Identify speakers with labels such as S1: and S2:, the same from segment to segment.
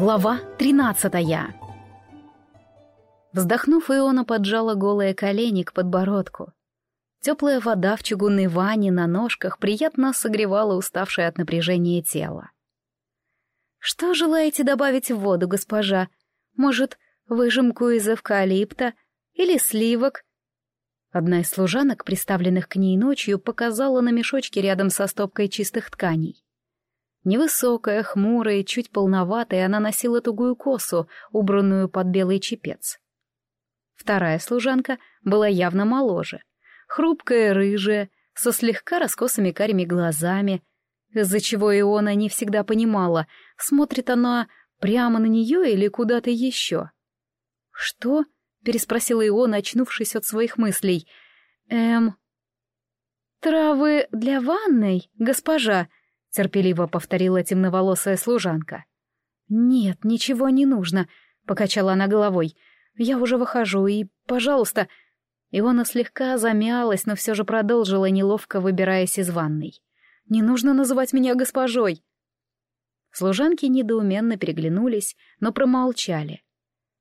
S1: Глава тринадцатая Вздохнув, Иона поджала голые колени к подбородку. Теплая вода в чугунной ванне на ножках приятно согревала уставшее от напряжения тело. «Что желаете добавить в воду, госпожа? Может, выжимку из эвкалипта или сливок?» Одна из служанок, приставленных к ней ночью, показала на мешочке рядом со стопкой чистых тканей. Невысокая, хмурая, чуть полноватая, она носила тугую косу, убранную под белый чепец. Вторая служанка была явно моложе. Хрупкая, рыжая, со слегка раскосыми карими глазами, из-за чего Иона не всегда понимала, смотрит она прямо на нее или куда-то еще. «Что?» — переспросила Иона, очнувшись от своих мыслей. «Эм...» «Травы для ванной, госпожа», — терпеливо повторила темноволосая служанка. «Нет, ничего не нужно», — покачала она головой. «Я уже выхожу, и, пожалуйста...» Иона слегка замялась, но все же продолжила, неловко выбираясь из ванной. «Не нужно называть меня госпожой!» Служанки недоуменно переглянулись, но промолчали.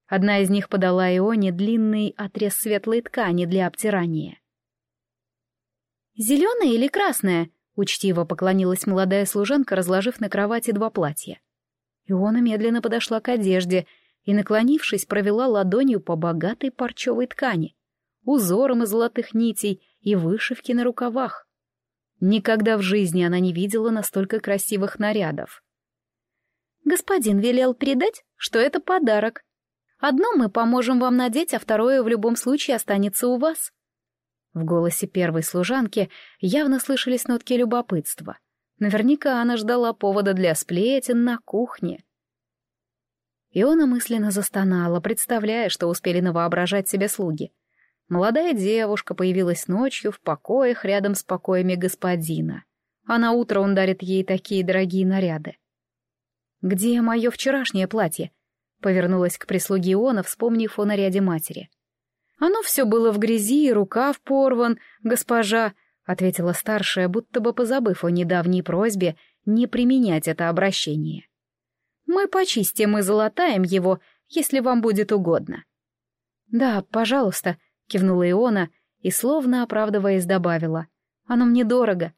S1: Одна из них подала Ионе длинный отрез светлой ткани для обтирания. «Зеленая или красная?» Учтиво поклонилась молодая служанка, разложив на кровати два платья. Иона медленно подошла к одежде и, наклонившись, провела ладонью по богатой парчевой ткани, узором из золотых нитей и вышивки на рукавах. Никогда в жизни она не видела настолько красивых нарядов. «Господин велел передать, что это подарок. Одно мы поможем вам надеть, а второе в любом случае останется у вас», в голосе первой служанки явно слышались нотки любопытства. Наверняка она ждала повода для сплетен на кухне. Иона мысленно застонала, представляя, что успели навоображать себе слуги. Молодая девушка появилась ночью в покоях рядом с покоями господина, а на утро он дарит ей такие дорогие наряды. «Где мое вчерашнее платье?» — повернулась к прислуге Иона, вспомнив о наряде матери. «Оно все было в грязи, рукав порван, госпожа», — ответила старшая, будто бы позабыв о недавней просьбе не применять это обращение. «Мы почистим и золотаем его, если вам будет угодно». «Да, пожалуйста», — кивнула Иона и, словно оправдываясь, добавила. «Оно мне дорого».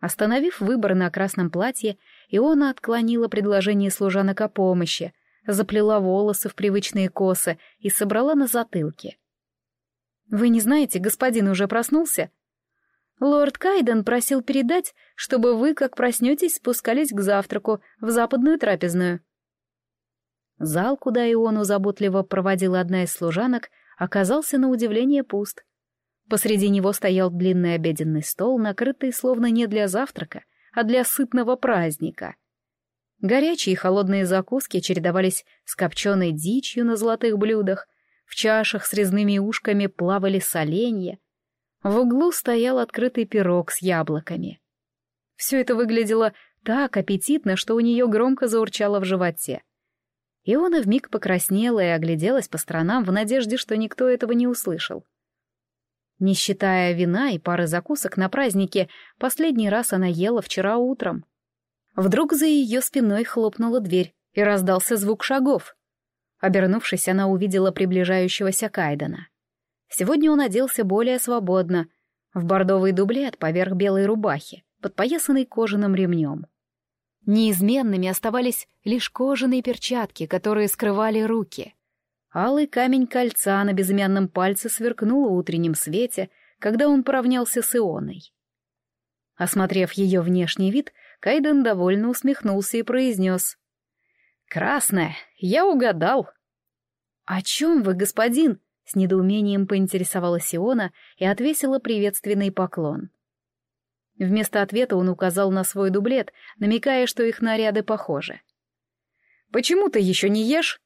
S1: Остановив выбор на красном платье, Иона отклонила предложение служанок о помощи, заплела волосы в привычные косы и собрала на затылке. «Вы не знаете, господин уже проснулся?» «Лорд Кайден просил передать, чтобы вы, как проснетесь, спускались к завтраку в западную трапезную». Зал, куда Иону заботливо проводила одна из служанок, оказался на удивление пуст. Посреди него стоял длинный обеденный стол, накрытый словно не для завтрака, а для сытного праздника. Горячие и холодные закуски чередовались с копченой дичью на золотых блюдах, в чашах с резными ушками плавали соленья. В углу стоял открытый пирог с яблоками. Все это выглядело так аппетитно, что у нее громко заурчало в животе. Иона вмиг покраснела и огляделась по сторонам в надежде, что никто этого не услышал. Не считая вина и пары закусок на празднике, последний раз она ела вчера утром. Вдруг за ее спиной хлопнула дверь, и раздался звук шагов. Обернувшись, она увидела приближающегося Кайдена. Сегодня он оделся более свободно, в бордовый дублет поверх белой рубахи, подпоясанный кожаным ремнем. Неизменными оставались лишь кожаные перчатки, которые скрывали руки. Алый камень кольца на безымянном пальце сверкнул в утреннем свете, когда он поравнялся с Ионой. Осмотрев ее внешний вид, Кайден довольно усмехнулся и произнес. «Красная, я угадал». «О чем вы, господин?» — с недоумением поинтересовалась Иона и отвесила приветственный поклон. Вместо ответа он указал на свой дублет, намекая, что их наряды похожи. «Почему ты еще не ешь?»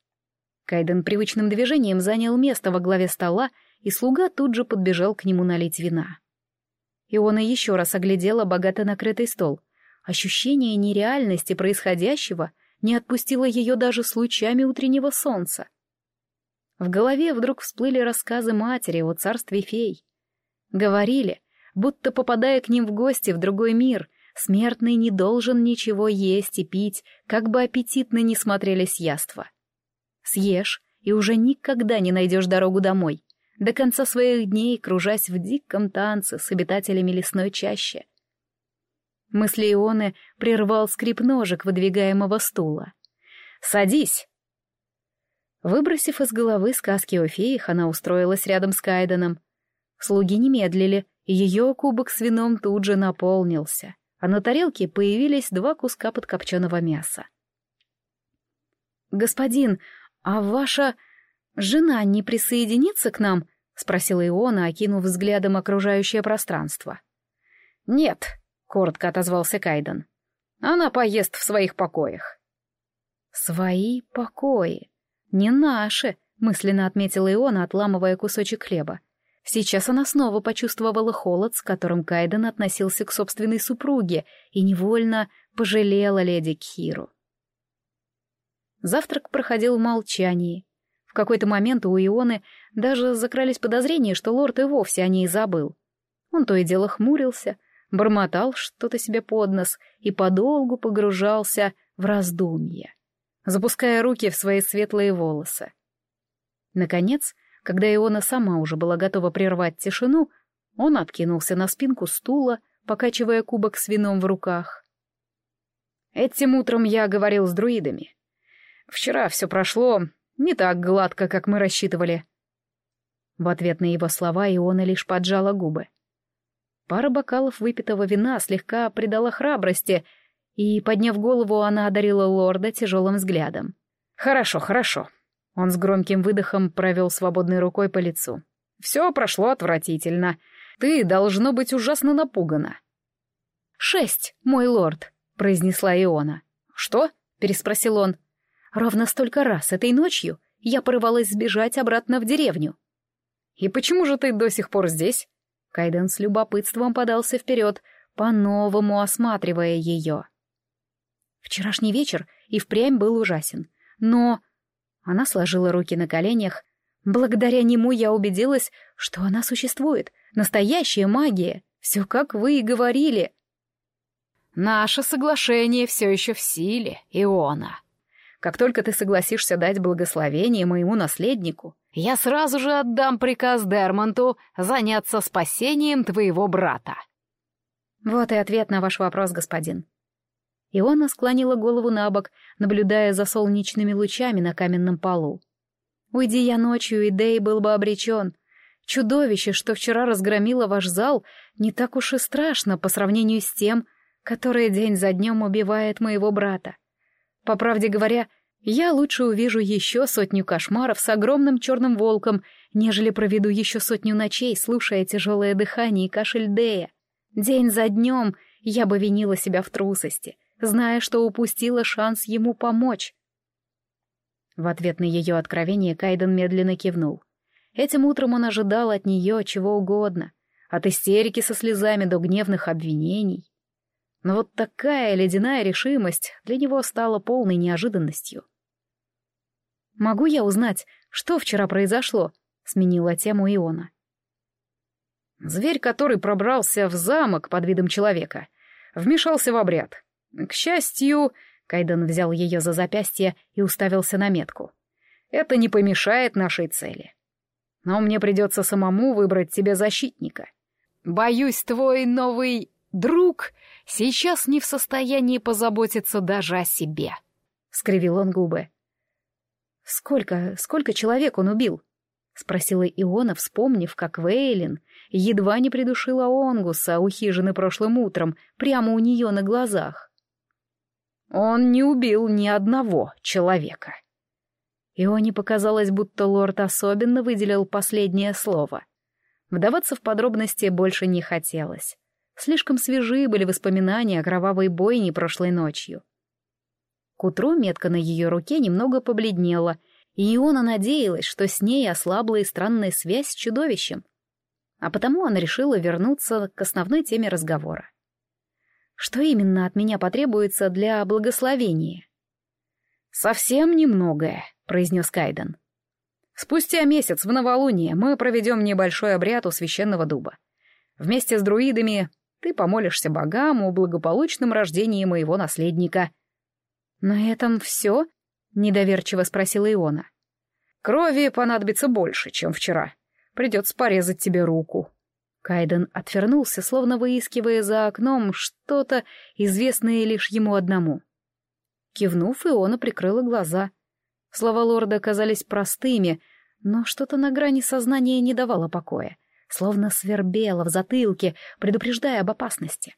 S1: Кайден привычным движением занял место во главе стола, и слуга тут же подбежал к нему налить вина. Иона еще раз оглядела богато накрытый стол — Ощущение нереальности происходящего не отпустило ее даже с лучами утреннего солнца. В голове вдруг всплыли рассказы матери о царстве фей. Говорили, будто попадая к ним в гости в другой мир, смертный не должен ничего есть и пить, как бы аппетитно ни смотрелись яства. Съешь, и уже никогда не найдешь дорогу домой, до конца своих дней кружась в диком танце с обитателями лесной чащи. Мысли Ионы прервал скрип ножек выдвигаемого стула. «Садись!» Выбросив из головы сказки о феях, она устроилась рядом с Кайденом. Слуги не медлили, и ее кубок с вином тут же наполнился, а на тарелке появились два куска подкопченого мяса. «Господин, а ваша жена не присоединится к нам?» — спросила Иона, окинув взглядом окружающее пространство.
S2: «Нет», — коротко отозвался Кайден. «Она поест в своих покоях».
S1: «Свои покои? Не наши», — мысленно отметила Иона, отламывая кусочек хлеба. Сейчас она снова почувствовала холод, с которым Кайден относился к собственной супруге, и невольно пожалела леди Кхиру. Завтрак проходил в молчании. В какой-то момент у Ионы даже закрались подозрения, что лорд и вовсе о ней забыл. Он то и дело хмурился, бормотал что-то себе под нос и подолгу погружался в раздумья, запуская руки в свои светлые волосы. Наконец, когда Иона сама уже была готова прервать тишину, он откинулся на спинку стула, покачивая кубок с вином в руках. «Этим утром я говорил с друидами. Вчера все прошло не так гладко, как мы рассчитывали. В ответ на его слова Иона лишь поджала губы. Пара бокалов выпитого вина слегка придала храбрости, и, подняв голову, она одарила лорда тяжелым взглядом. «Хорошо, хорошо». Он с громким выдохом провел свободной рукой по лицу. «Все прошло отвратительно. Ты, должно быть, ужасно напугана». «Шесть, мой лорд», — произнесла Иона. «Что?» — переспросил он. «Ровно столько раз этой ночью я порывалась сбежать обратно в деревню. «И почему же ты до сих пор здесь?» Кайден с любопытством подался вперед, по-новому осматривая ее. Вчерашний вечер и впрямь был ужасен. Но... Она сложила руки на коленях. Благодаря нему я убедилась, что она существует. Настоящая магия. Все как вы и говорили.
S2: «Наше соглашение все еще в силе, Иона», как только ты согласишься дать благословение моему наследнику, я сразу же отдам приказ Дермонту заняться спасением твоего брата».
S1: Вот и ответ на ваш вопрос, господин. Иона склонила голову на бок, наблюдая за солнечными лучами на каменном полу. Уйди я ночью, и Дэй был бы обречен. Чудовище, что вчера разгромило ваш зал, не так уж и страшно по сравнению с тем, которое день за днем убивает моего брата. По правде говоря, я лучше увижу еще сотню кошмаров с огромным черным волком, нежели проведу еще сотню ночей, слушая тяжелое дыхание и кашель Дея. День за днем я бы винила себя в трусости, зная, что упустила шанс ему помочь. В ответ на ее откровение Кайден медленно кивнул. Этим утром он ожидал от нее чего угодно, от истерики со слезами до гневных обвинений. Но вот такая ледяная решимость для него стала полной неожиданностью. «Могу я узнать, что вчера произошло?» — сменила тему Иона.
S2: Зверь, который пробрался в замок под видом человека, вмешался в обряд. К счастью, Кайден взял ее за запястье и уставился на метку. Это не помешает нашей цели. Но мне придется самому выбрать тебе защитника. Боюсь, твой новый друг сейчас не в состоянии позаботиться даже о себе», — скривил он губы.
S1: «Сколько, сколько человек он убил?» — спросила Иона, вспомнив, как Вейлин едва не придушила Онгуса у хижины прошлым утром, прямо у нее на глазах.
S2: «Он не убил ни одного человека».
S1: Ионе показалось, будто лорд особенно выделил последнее слово. Вдаваться в подробности больше не хотелось. Слишком свежие были воспоминания о кровавой бойне прошлой ночью. К утру метка на ее руке немного побледнела, и Иона надеялась, что с ней ослабла и странная связь с чудовищем. А потому она решила вернуться к основной теме разговора. Что именно от меня потребуется для благословения?
S2: «Совсем немногое», — произнес Кайден. «Спустя месяц в новолуние мы проведем небольшой обряд у священного дуба. Вместе с друидами Ты помолишься богам о благополучном рождении моего наследника».
S1: «На этом все?» — недоверчиво спросила Иона.
S2: «Крови понадобится больше, чем вчера. Придется порезать тебе руку».
S1: Кайден отвернулся, словно выискивая за окном что-то, известное лишь ему одному. Кивнув, Иона прикрыла глаза. Слова лорда казались простыми, но что-то на грани сознания не давало покоя, словно свербело в затылке, предупреждая об опасности.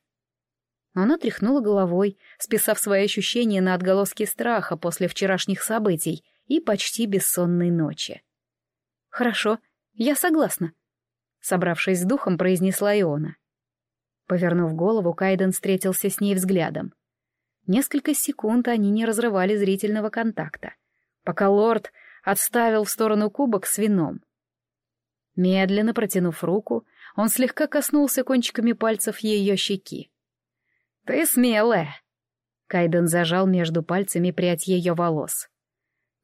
S1: Она тряхнула головой, списав свои ощущения на отголоски страха после вчерашних событий и почти бессонной ночи. «Хорошо, я согласна», собравшись с духом, произнесла Иона. Повернув голову, Кайден встретился с ней взглядом. Несколько секунд они не разрывали зрительного контакта, пока лорд отставил в сторону кубок с вином. Медленно протянув руку, он слегка коснулся кончиками пальцев ее щеки.
S2: «Ты смелая!»
S1: Кайден зажал между пальцами прядь ее волос.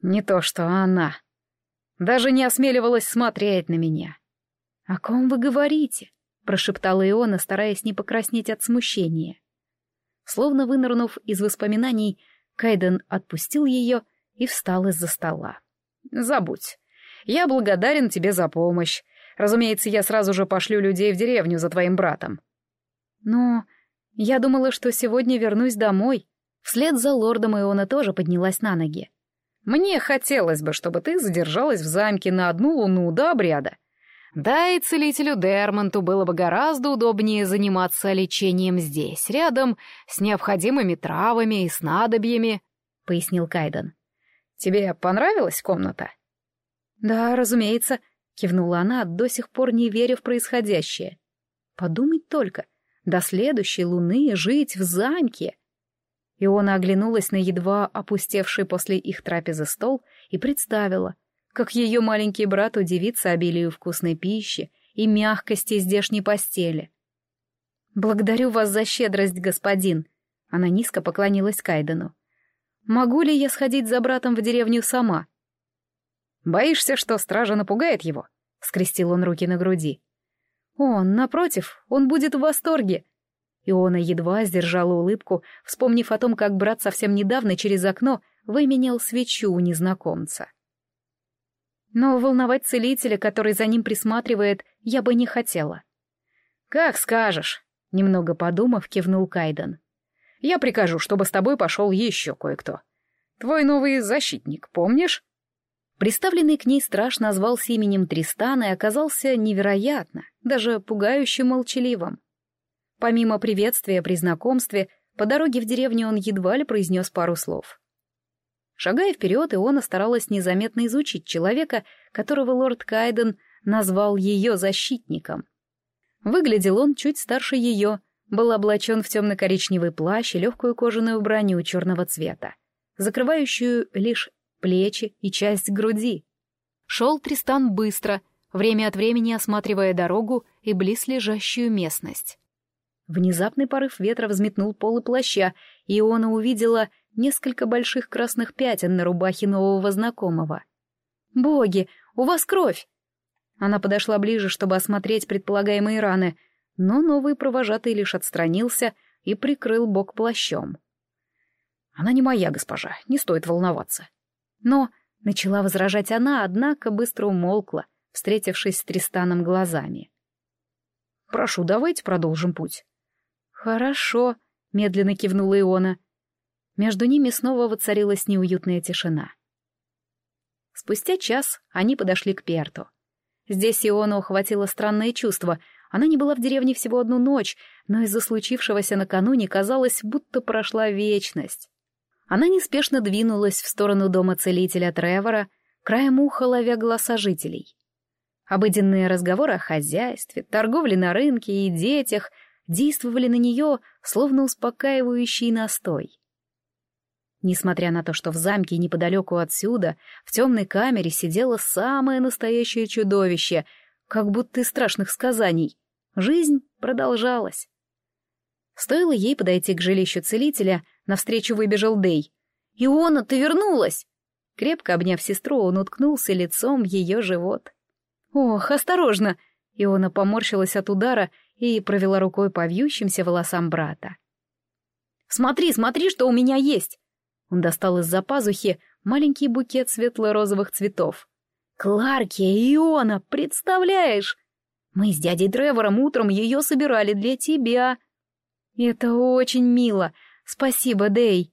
S2: «Не то что она. Даже не осмеливалась смотреть на меня.
S1: «О ком вы говорите?» — прошептала Иона, стараясь не покраснеть от смущения. Словно вынырнув из воспоминаний, Кайден отпустил ее и встал из-за стола.
S2: «Забудь. Я благодарен тебе за помощь. Разумеется, я сразу же пошлю людей в деревню за твоим братом».
S1: «Но я думала, что сегодня вернусь домой». Вслед за лордом Иона тоже поднялась на ноги.
S2: «Мне хотелось бы, чтобы ты задержалась в замке на одну луну до обряда. Да, и целителю Дермонту было бы гораздо удобнее заниматься лечением здесь, рядом с необходимыми травами и снадобьями, — пояснил Кайден. «Тебе понравилась комната?»
S1: «Да, разумеется», — кивнула она, до сих пор не веря в происходящее. «Подумать только, до следующей луны жить в замке!» Иона оглянулась на едва опустевший после их трапезы стол и представила, как ее маленький брат удивится обилию вкусной пищи и мягкости здешней постели. «Благодарю вас за щедрость, господин», — она низко поклонилась Кайдену. «Могу ли я сходить за братом в деревню сама?»
S2: «Боишься, что стража напугает его?» — скрестил он руки на груди.
S1: «Он, напротив, он будет в восторге», Иона едва сдержала улыбку, вспомнив о том, как брат совсем недавно через окно выменял свечу у незнакомца. Но волновать целителя, который за ним присматривает, я бы не хотела.
S2: «Как скажешь», — немного подумав, кивнул Кайден. «Я прикажу, чтобы с тобой пошел еще кое-кто. Твой новый защитник, помнишь?»
S1: Приставленный к ней страж назвался именем Тристана и оказался невероятно, даже пугающе молчаливым. Помимо приветствия при знакомстве, по дороге в деревню он едва ли произнес пару слов. Шагая вперед, Иона старалась незаметно изучить человека, которого лорд Кайден назвал ее защитником. Выглядел он чуть старше ее, был облачен в темно-коричневый плащ и легкую кожаную броню черного цвета, закрывающую лишь плечи и часть груди. Шел Тристан быстро, время от времени осматривая дорогу и близлежащую местность. Внезапный порыв ветра взметнул полы плаща, и Иона увидела несколько больших красных пятен на рубахе нового знакомого. «Боги, у вас кровь!» Она подошла ближе, чтобы осмотреть предполагаемые раны, но новый провожатый лишь отстранился и прикрыл бок плащом.
S2: «Она не моя госпожа, не стоит волноваться».
S1: Но начала возражать она, однако быстро умолкла, встретившись с Тристаном глазами.
S2: «Прошу, давайте продолжим путь».
S1: «Хорошо», — медленно кивнула Иона. Между ними снова воцарилась неуютная тишина. Спустя час они подошли к Перту. Здесь Иону охватило странное чувство. Она не была в деревне всего одну ночь, но из-за случившегося накануне казалось, будто прошла вечность. Она неспешно двинулась в сторону дома целителя Тревора, краем уха ловя голоса жителей. Обыденные разговоры о хозяйстве, торговле на рынке и детях действовали на нее, словно успокаивающий настой. Несмотря на то, что в замке неподалеку отсюда, в темной камере сидело самое настоящее чудовище, как будто из страшных сказаний, жизнь продолжалась. Стоило ей подойти к жилищу целителя, навстречу выбежал Дей. «Иона, ты вернулась!» Крепко обняв сестру, он уткнулся лицом в ее живот. «Ох, осторожно!» Иона поморщилась от удара и провела рукой по вьющимся волосам брата. «Смотри, смотри, что у меня есть!» Он достал из-за пазухи маленький букет светло-розовых цветов. «Кларки, Иона, представляешь? Мы с дядей Тревором утром ее собирали для тебя». «Это очень мило. Спасибо, Дэй».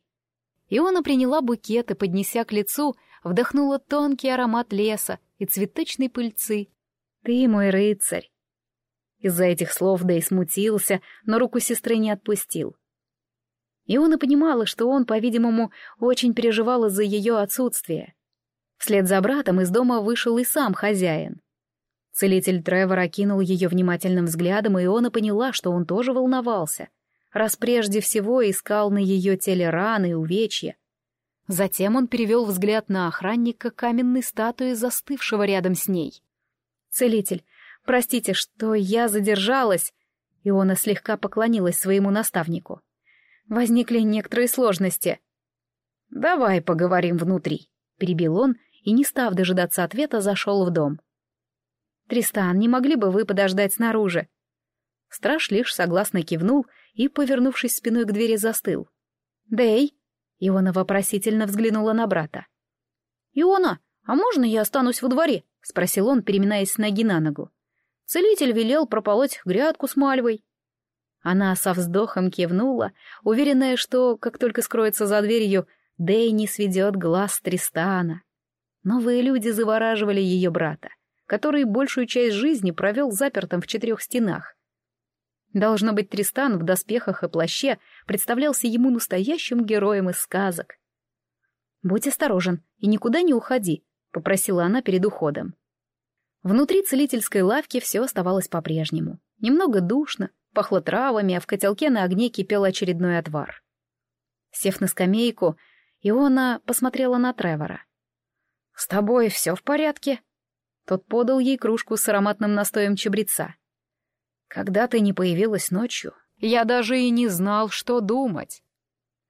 S1: Иона приняла букет и, поднеся к лицу, вдохнула тонкий аромат леса и цветочной пыльцы. «Ты мой рыцарь». Из-за этих слов Дэй смутился, но руку сестры не отпустил. Иона понимала, что он, по-видимому, очень переживал из-за ее отсутствия. Вслед за братом из дома вышел и сам хозяин. Целитель Тревор окинул ее внимательным взглядом, и Иона поняла, что он тоже волновался, раз прежде всего искал на ее теле раны и увечья. Затем он перевел взгляд на охранника каменной статуи, застывшего рядом с ней. «Целитель, простите, что я задержалась», Иона слегка поклонилась своему наставнику возникли некоторые сложности. «Давай поговорим внутри», — перебил он и, не став дожидаться ответа, зашел в дом. «Тристан, не могли бы вы подождать снаружи?» Страж лишь согласно кивнул и, повернувшись спиной к двери, застыл. «Дэй?» — Иона вопросительно взглянула на брата. «Иона, а можно я останусь во дворе?» — спросил он, переминаясь с ноги на ногу. Целитель велел прополоть грядку с мальвой. Она со вздохом кивнула, уверенная, что, как только скроется за дверью, Дэй не сведет глаз Тристана. Новые люди завораживали ее брата, который большую часть жизни провел запертым в четырех стенах. Должно быть, Тристан в доспехах и плаще представлялся ему настоящим героем из сказок. «Будь осторожен и никуда не уходи», — попросила она перед уходом. Внутри целительской лавки все оставалось по-прежнему. Немного душно, Пахло травами, а в котелке на огне кипел очередной отвар. Сев на скамейку, Иона посмотрела на Тревора. «С тобой все в порядке?» Тот подал ей кружку с ароматным настоем чабреца. «Когда ты не появилась ночью, я даже и не знал, что думать».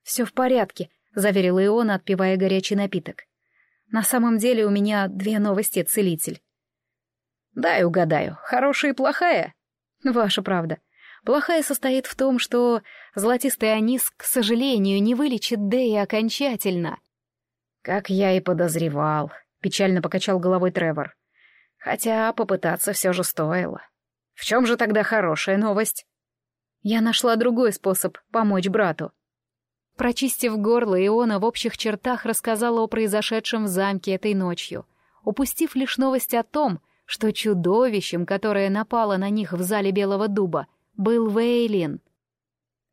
S1: «Все в порядке», — заверила Иона, отпивая горячий напиток. «На самом деле у меня две новости, целитель». «Дай угадаю, хорошая и плохая?» «Ваша правда. Плохая состоит в том, что золотистый анис, к сожалению, не вылечит Дэя окончательно. «Как я и подозревал», — печально покачал головой Тревор. «Хотя попытаться все же стоило. В чем же тогда хорошая новость?» Я нашла другой способ помочь брату. Прочистив горло, Иона в общих чертах рассказала о произошедшем в замке этой ночью, упустив лишь новость о том, что чудовищем, которое напало на них в зале Белого Дуба, — был Вейлин.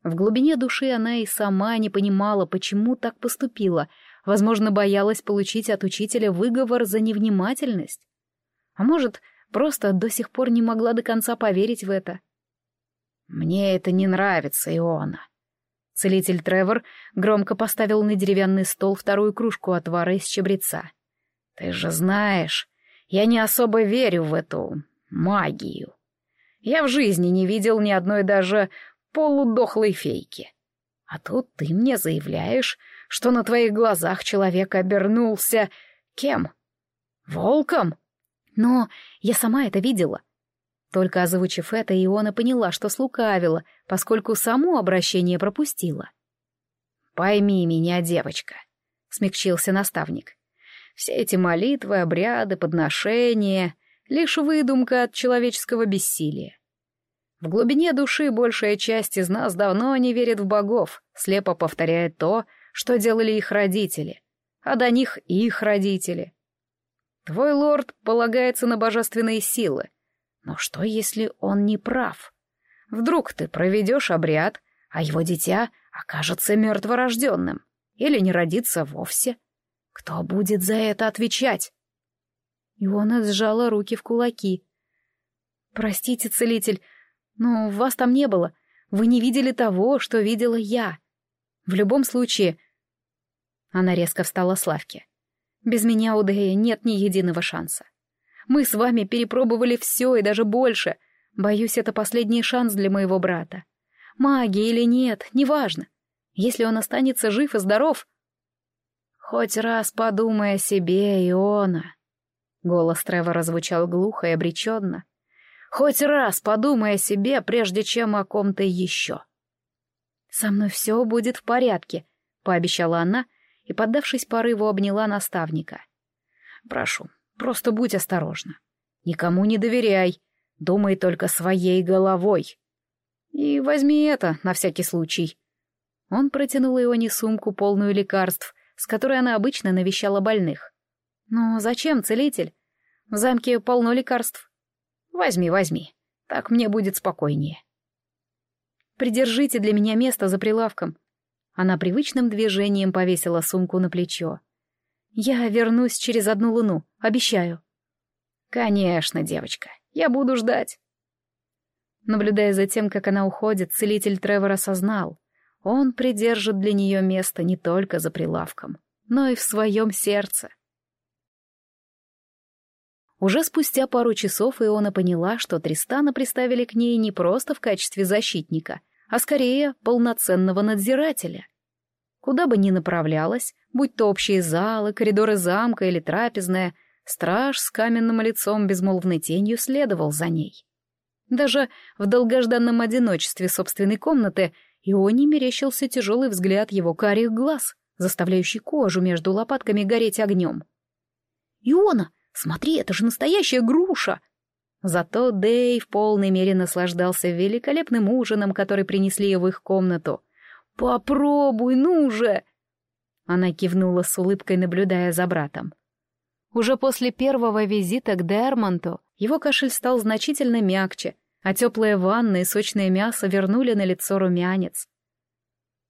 S1: В глубине души она и сама не понимала, почему так поступила, возможно, боялась получить от учителя выговор за невнимательность. А может, просто до сих пор не могла до конца поверить в это. «Мне это не нравится, Иона». Целитель Тревор громко поставил на деревянный стол вторую кружку отвара из чабреца. «Ты же знаешь, я не особо верю в эту магию. Я в жизни не видел ни одной даже полудохлой фейки. А тут ты мне заявляешь, что на твоих глазах человек обернулся... Кем? Волком? Но я сама это видела. Только озвучив это, Иона поняла, что слукавила, поскольку само обращение пропустила. «Пойми меня, девочка», — смягчился наставник. «Все эти молитвы, обряды, подношения — лишь выдумка от человеческого бессилия. В глубине души большая часть из нас давно не верит в богов, слепо повторяет то, что делали их родители, а до них их родители. Твой лорд полагается на божественные силы, но что, если он не прав? Вдруг ты проведешь обряд, а его дитя окажется мертворожденным или не родится вовсе? Кто будет за это отвечать? Иона сжала руки в кулаки. «Простите, целитель, но вас там не было. Вы не видели того, что видела я. В любом случае...» Она резко встала с лавки. «Без меня у Дэя нет ни единого шанса. Мы с вами перепробовали все и даже больше. Боюсь, это последний шанс для моего брата. Магия или нет, неважно. Если он останется жив и здоров...» «Хоть раз подумай о себе, Иона!» Голос Тревора звучал глухо и обреченно.
S2: Хоть раз подумай о себе, прежде чем о ком-то еще.
S1: «Со мной все будет в порядке», — пообещала она и, поддавшись порыву, обняла наставника.
S2: «Прошу, просто будь осторожна. Никому не доверяй, думай только своей головой. И возьми это на всякий случай».
S1: Он протянул Ионе сумку, полную лекарств, с которой она обычно навещала больных. «Но зачем, целитель? В замке полно лекарств».
S2: «Возьми, возьми, так мне будет спокойнее».
S1: Придержите для меня место за прилавком». Она привычным движением повесила сумку на плечо. «Я вернусь через одну луну, обещаю».
S2: «Конечно, девочка, я буду ждать».
S1: Наблюдая за тем, как она уходит, целитель Тревор осознал. Он придержит для нее место не только за прилавком, но и в своем сердце. Уже спустя пару часов Иона поняла, что Тристана приставили к ней не просто в качестве защитника, а скорее полноценного надзирателя. Куда бы ни направлялась, будь то общие залы, коридоры замка или трапезная, страж с каменным лицом безмолвной тенью следовал за ней. Даже в долгожданном одиночестве собственной комнаты Ионе мерещился тяжелый взгляд его карих глаз, заставляющий кожу между лопатками гореть огнем. «Иона, Смотри, это же настоящая груша!» Зато Дэй в полной мере наслаждался великолепным ужином, который принесли в их комнату. «Попробуй, ну же!» Она кивнула с улыбкой, наблюдая за братом. Уже после первого визита к Дермонту его кашель стал значительно мягче, а теплая ванна и сочное мясо вернули на лицо румянец.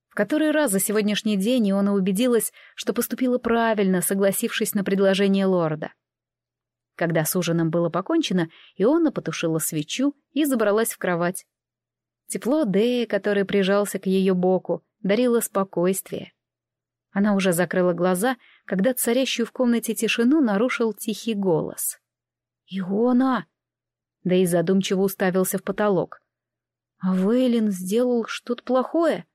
S1: В который раз за сегодняшний день Иона убедилась, что поступила правильно, согласившись на предложение лорда. Когда с ужином было покончено, Иона потушила свечу и забралась в кровать. Тепло Дея, который прижался к ее боку, дарило спокойствие. Она уже закрыла глаза, когда царящую в комнате тишину нарушил тихий голос. «Иона!» Дэй задумчиво уставился в потолок. «А Вейлин сделал что-то плохое?»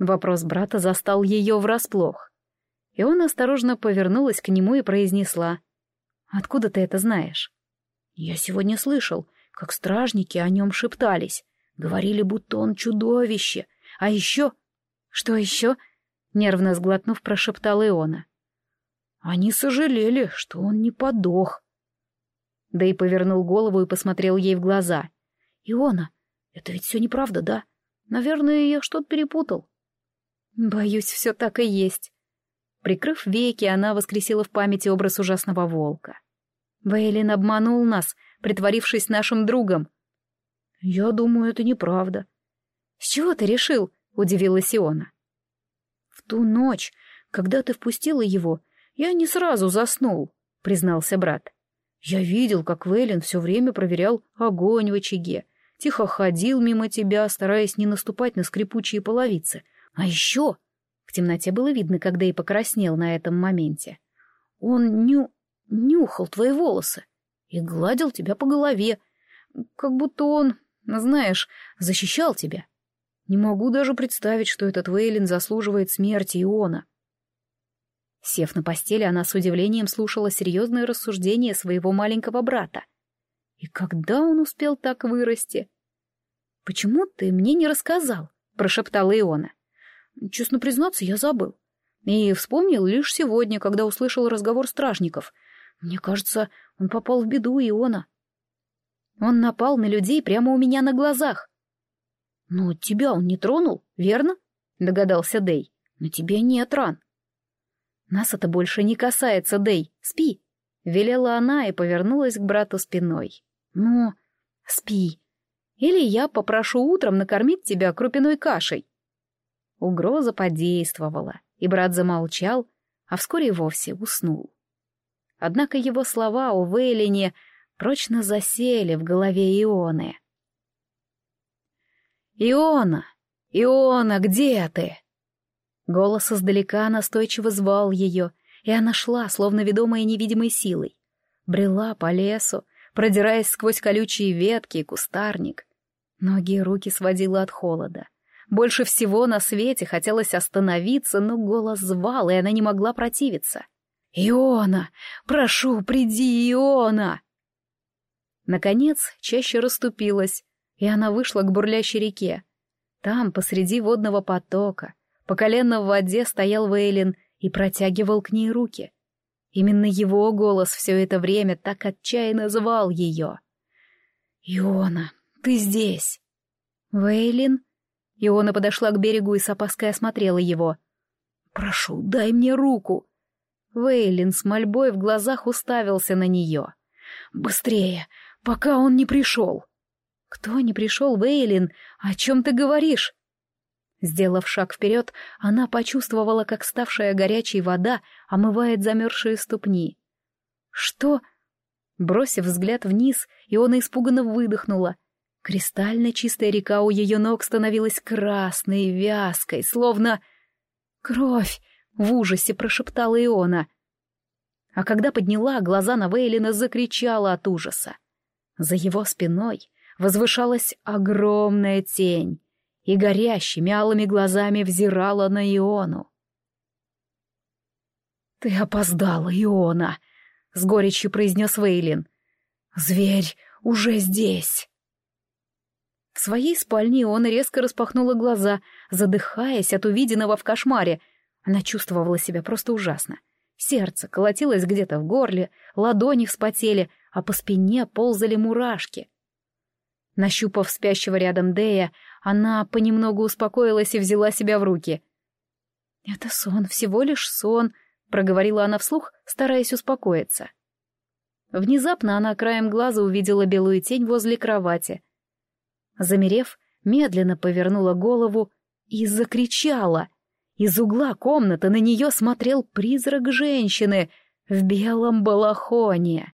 S1: Вопрос брата застал ее врасплох. И он осторожно повернулась к нему и произнесла. Откуда ты это знаешь? Я сегодня слышал, как стражники о нем шептались. Говорили, будто он чудовище. А еще... Что еще? Нервно сглотнув, прошептал Иона. Они сожалели, что он не подох. Да и повернул голову и посмотрел ей в глаза. «Иона, это ведь все неправда, да? Наверное, я что-то перепутал». «Боюсь, все так и есть. Прикрыв веки, она воскресила в памяти образ ужасного волка. Вейлин обманул нас, притворившись нашим другом. «Я думаю, это неправда». «С чего ты решил?» — удивилась Иона. «В ту ночь, когда ты впустила его, я не сразу заснул», — признался брат. «Я видел, как Вейлин все время проверял огонь в очаге, тихо ходил мимо тебя, стараясь не наступать на скрипучие половицы. А еще в темноте было видно, когда и покраснел на этом моменте. Он ню... нюхал твои волосы и гладил тебя по голове, как будто он, знаешь, защищал тебя. Не могу даже представить, что этот Вейлин заслуживает смерти Иона. Сев на постели, она с удивлением слушала серьезные рассуждения своего маленького брата. И когда он успел так вырасти? «Почему ты мне не рассказал?» — прошептала Иона. Честно признаться, я забыл. И вспомнил лишь сегодня, когда услышал разговор стражников. Мне кажется, он попал в беду Иона. Он напал на людей прямо у меня на глазах. «Но тебя он не тронул, верно?» — догадался Дей. «На тебе нет ран». «Нас это больше не касается, Дей. Спи!» — велела она и повернулась к брату спиной. «Ну, спи. Или я попрошу утром накормить тебя крупяной кашей. Угроза подействовала, и брат замолчал, а вскоре и вовсе уснул. Однако его слова о Вейлине прочно засели в голове Ионы. «Иона! Иона, где ты?» Голос издалека настойчиво звал ее, и она шла, словно ведомая невидимой силой. Брела по лесу, продираясь сквозь колючие ветки и кустарник. Ноги и руки сводила от холода. Больше всего на свете хотелось остановиться, но голос звал, и она не могла противиться. «Иона! Прошу, приди, Иона!» Наконец, чаще расступилась, и она вышла к бурлящей реке. Там, посреди водного потока, по колено в воде стоял Вейлин и протягивал к ней руки. Именно его голос все это время так отчаянно звал ее. «Иона, ты здесь!» «Вейлин?» Иона подошла к берегу и с опаской осмотрела его. «Прошу, дай мне руку!» Вейлин с мольбой в глазах уставился на нее. «Быстрее, пока он не пришел!» «Кто не пришел, Вейлин? О чем ты говоришь?» Сделав шаг вперед, она почувствовала, как ставшая горячей вода омывает замерзшие ступни. «Что?» Бросив взгляд вниз, Иона испуганно выдохнула. Кристально чистая река у ее ног становилась красной, вязкой, словно... «Кровь!» — в ужасе прошептала Иона. А когда подняла глаза на Вейлина, закричала от ужаса. За его спиной возвышалась огромная тень и горящими алыми глазами взирала на Иону. «Ты опоздала, Иона!» — с горечью произнес Вейлин. «Зверь уже здесь!» В своей спальне Иона резко распахнула глаза, задыхаясь от увиденного в кошмаре. Она чувствовала себя просто ужасно. Сердце колотилось где-то в горле, ладони вспотели, а по спине ползали мурашки. Нащупав спящего рядом Дея, она понемногу успокоилась и взяла себя в руки. «Это сон, всего лишь сон», — проговорила она вслух, стараясь успокоиться. Внезапно она краем глаза увидела белую тень возле кровати. Замерев, медленно повернула голову и закричала. Из угла комнаты на нее смотрел призрак женщины в белом балахоне.